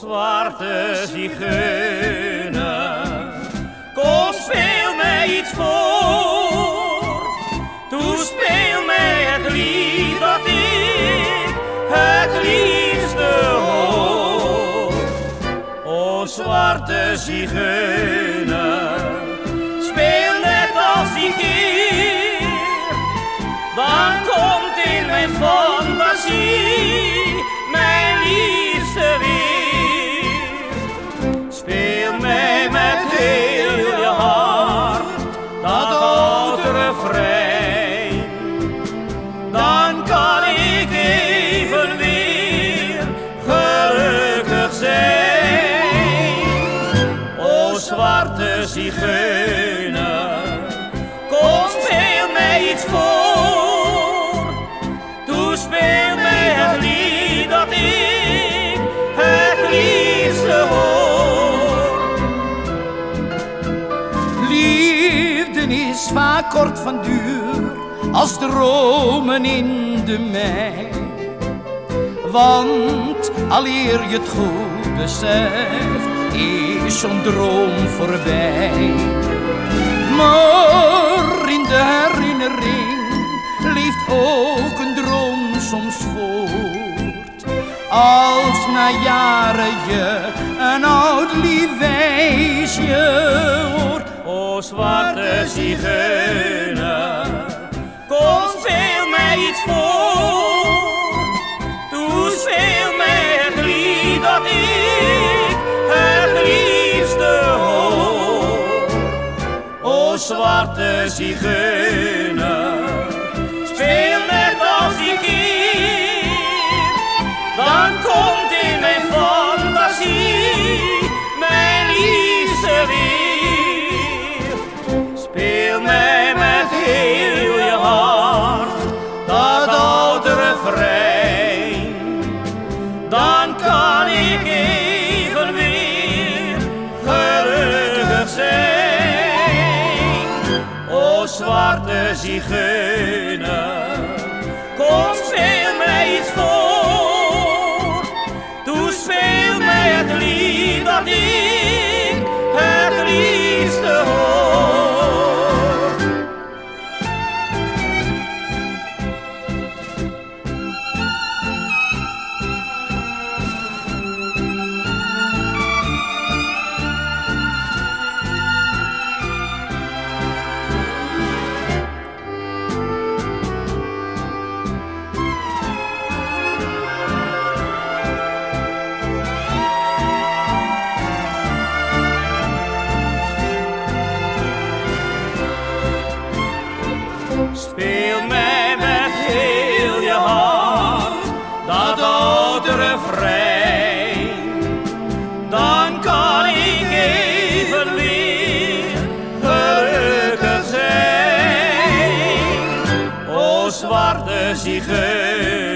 zwarte zigeuner, kom speel mij iets voor. Toe speel mij het lied dat ik het liefste hoor. O zwarte zigeuner, speel net als die keer, dan komt in mijn fantasie kom speel mij iets voor. Toe speel mij het lied dat ik het liefste hoor. Liefde is vaak kort van duur als dromen in de mei. Want aleer je het goed beseft, is zo'n droom voorbij. Maar in de herinnering leeft ook een droom soms voort. Als na jaren je een oud lief wijsje hoort. O zwarte zigeuner, kom speel mij iets voor. Zwarte zigeuner, speel net als die keer. Dan komt in mijn fantasie mijn liefste weer. Speel mij met heel je hart dat oude refrein. Dan kan ik Zwarte zigeuner, kom speel mij iets voor. Toe speel mij het lied dat ik Speel mij met heel je hart dat oude refrein. Dan kan ik even weer gelukkig zijn. O zwarte zigeuner.